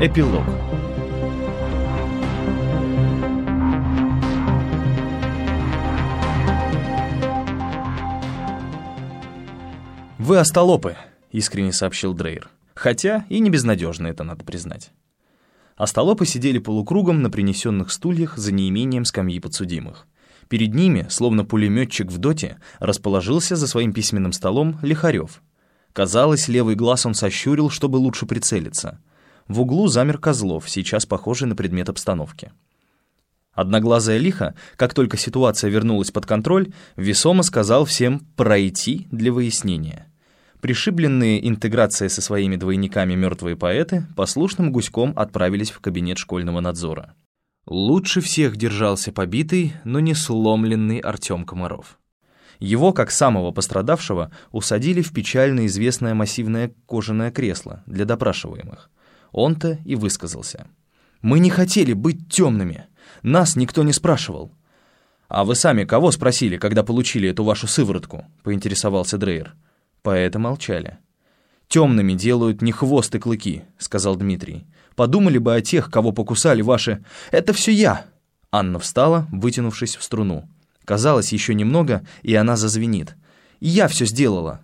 Эпилог «Вы остолопы», — искренне сообщил Дрейер. Хотя и не безнадежно, это надо признать. Остолопы сидели полукругом на принесенных стульях за неимением скамьи подсудимых. Перед ними, словно пулеметчик в доте, расположился за своим письменным столом Лихарев. Казалось, левый глаз он сощурил, чтобы лучше прицелиться. В углу замер Козлов, сейчас похожий на предмет обстановки. Одноглазая лиха, как только ситуация вернулась под контроль, весомо сказал всем «пройти для выяснения». Пришибленные интеграцией со своими двойниками мертвые поэты послушным гуськом отправились в кабинет школьного надзора. Лучше всех держался побитый, но не сломленный Артем Комаров. Его, как самого пострадавшего, усадили в печально известное массивное кожаное кресло для допрашиваемых. Он-то и высказался. «Мы не хотели быть темными. Нас никто не спрашивал». «А вы сами кого спросили, когда получили эту вашу сыворотку?» — поинтересовался Дрейер. Поэты молчали. «Темными делают не хвост и клыки», — сказал Дмитрий. «Подумали бы о тех, кого покусали ваши... Это все я!» Анна встала, вытянувшись в струну. Казалось, еще немного, и она зазвенит. «Я все сделала!»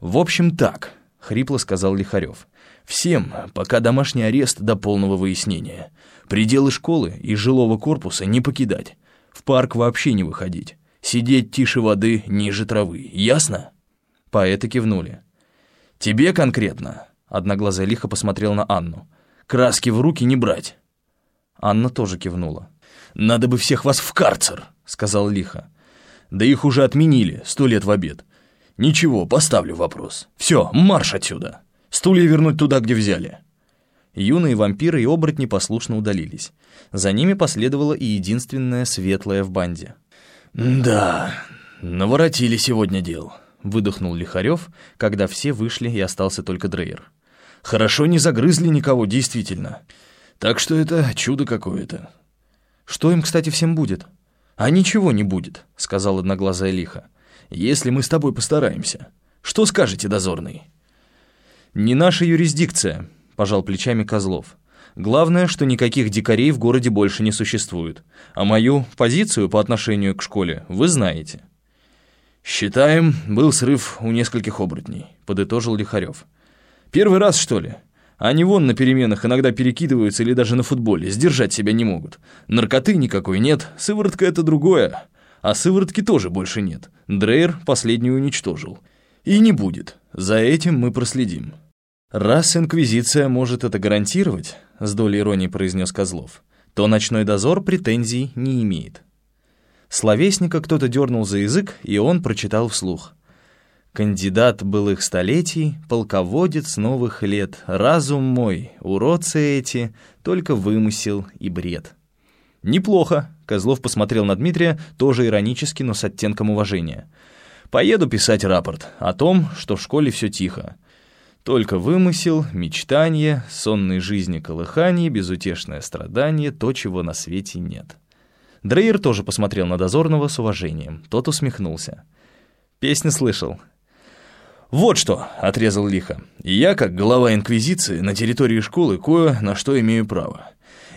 «В общем, так», — хрипло сказал Лихарев. «Всем, пока домашний арест до полного выяснения. Пределы школы и жилого корпуса не покидать. В парк вообще не выходить. Сидеть тише воды, ниже травы. Ясно?» Поэты кивнули. «Тебе конкретно?» Одноглазая лихо посмотрел на Анну. «Краски в руки не брать». Анна тоже кивнула. «Надо бы всех вас в карцер», — сказал лихо. «Да их уже отменили, сто лет в обед. Ничего, поставлю вопрос. Все, марш отсюда. Стулья вернуть туда, где взяли». Юные вампиры и оборотни послушно удалились. За ними последовала и единственная светлая в банде. «Да, наворотили сегодня дел», — выдохнул Лихарев, когда все вышли и остался только Дрейер. «Хорошо не загрызли никого, действительно. Так что это чудо какое-то». «Что им, кстати, всем будет?» «А ничего не будет», — сказал одноглазая лиха. «Если мы с тобой постараемся. Что скажете, дозорный?» «Не наша юрисдикция», — пожал плечами Козлов. «Главное, что никаких дикарей в городе больше не существует. А мою позицию по отношению к школе вы знаете». «Считаем, был срыв у нескольких оборотней», — подытожил Лихарев. «Первый раз, что ли? Они вон на переменах иногда перекидываются или даже на футболе, сдержать себя не могут. Наркоты никакой нет, сыворотка — это другое. А сыворотки тоже больше нет. Дрейер последнюю уничтожил. И не будет. За этим мы проследим». «Раз Инквизиция может это гарантировать», — с долей иронии произнес Козлов, «то ночной дозор претензий не имеет». Словесника кто-то дернул за язык, и он прочитал вслух. «Кандидат былых столетий, полководец новых лет, разум мой, уродцы эти, только вымысел и бред». «Неплохо», — Козлов посмотрел на Дмитрия, тоже иронически, но с оттенком уважения. «Поеду писать рапорт о том, что в школе все тихо. Только вымысел, мечтание, сонной жизни колыхание, безутешное страдание, то, чего на свете нет». Дрейер тоже посмотрел на дозорного с уважением. Тот усмехнулся. «Песню слышал». «Вот что», — отрезал лихо. «Я, как глава Инквизиции, на территории школы кое на что имею право.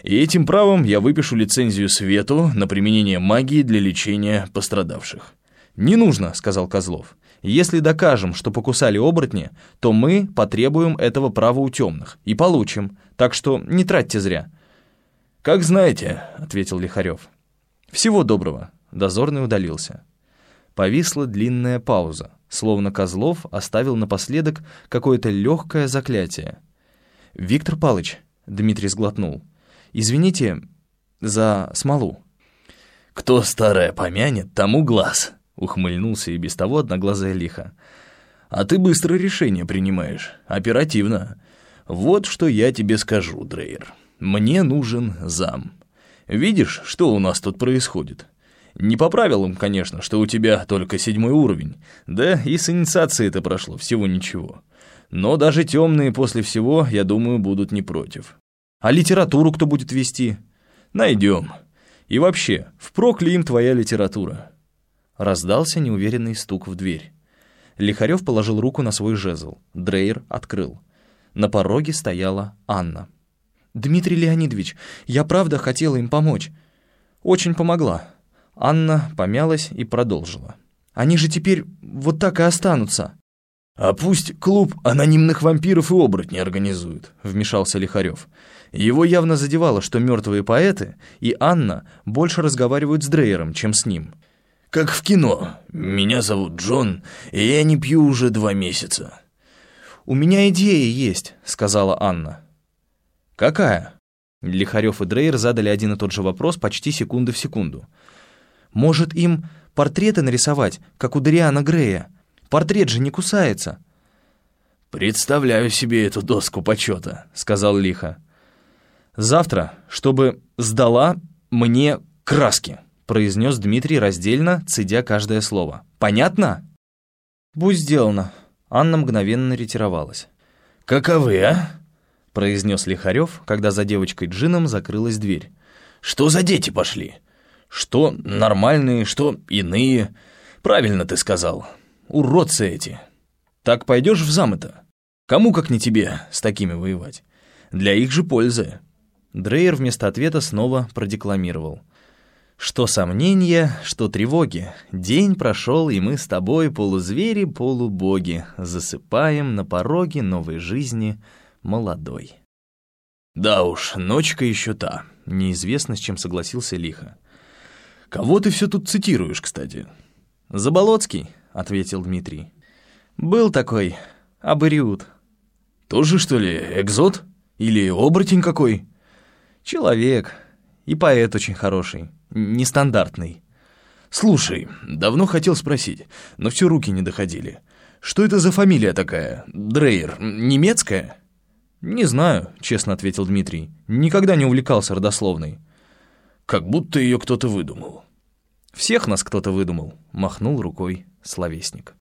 И этим правом я выпишу лицензию Свету на применение магии для лечения пострадавших». «Не нужно», — сказал Козлов. «Если докажем, что покусали оборотни, то мы потребуем этого права у темных и получим, так что не тратьте зря». «Как знаете», — ответил Лихарев. «Всего доброго!» Дозорный удалился. Повисла длинная пауза, словно Козлов оставил напоследок какое-то легкое заклятие. «Виктор Палыч», — Дмитрий сглотнул, — «извините за смолу». «Кто старое помянет, тому глаз», — ухмыльнулся и без того одноглазая лиха. «А ты быстро решение принимаешь, оперативно. Вот что я тебе скажу, Дрейер. Мне нужен зам. Видишь, что у нас тут происходит? Не по правилам, конечно, что у тебя только седьмой уровень. Да и с инициацией это прошло всего ничего. Но даже темные после всего, я думаю, будут не против. А литературу кто будет вести? Найдем. И вообще, впрок ли им твоя литература? Раздался неуверенный стук в дверь. Лихарев положил руку на свой жезл. Дрейер открыл. На пороге стояла Анна. «Дмитрий Леонидович, я правда хотела им помочь. Очень помогла». Анна помялась и продолжила. «Они же теперь вот так и останутся». «А пусть клуб анонимных вампиров и оборотней организует», — вмешался Лихарев. Его явно задевало, что мертвые поэты и Анна больше разговаривают с Дрейером, чем с ним. «Как в кино. Меня зовут Джон, и я не пью уже два месяца». «У меня идея есть», — сказала Анна. «Какая?» Лихарев и Дрейер задали один и тот же вопрос почти секунды в секунду. «Может, им портреты нарисовать, как у Дариана Грея? Портрет же не кусается». «Представляю себе эту доску почета», — сказал Лиха. «Завтра, чтобы сдала мне краски», — произнес Дмитрий раздельно, цедя каждое слово. «Понятно?» «Будь сделано», Анна мгновенно ретировалась. «Каковы, а?» — произнес Лихарев, когда за девочкой Джином закрылась дверь. «Что за дети пошли? Что нормальные, что иные? Правильно ты сказал. Уродцы эти. Так пойдешь в замы-то? Кому, как не тебе, с такими воевать? Для их же пользы». Дрейер вместо ответа снова продекламировал — что сомнения, что тревоги. День прошел, и мы с тобой, полузвери, полубоги, засыпаем на пороге новой жизни молодой. Да уж, ночка еще та. Неизвестно, с чем согласился Лиха. Кого ты все тут цитируешь, кстати? Заболоцкий, ответил Дмитрий. Был такой, Абариут. Тоже, что ли, экзот? Или оборотень какой? Человек. И поэт очень хороший нестандартный. Слушай, давно хотел спросить, но все руки не доходили. Что это за фамилия такая? Дрейер, немецкая? Не знаю, честно ответил Дмитрий. Никогда не увлекался родословной. Как будто ее кто-то выдумал. Всех нас кто-то выдумал, махнул рукой словесник.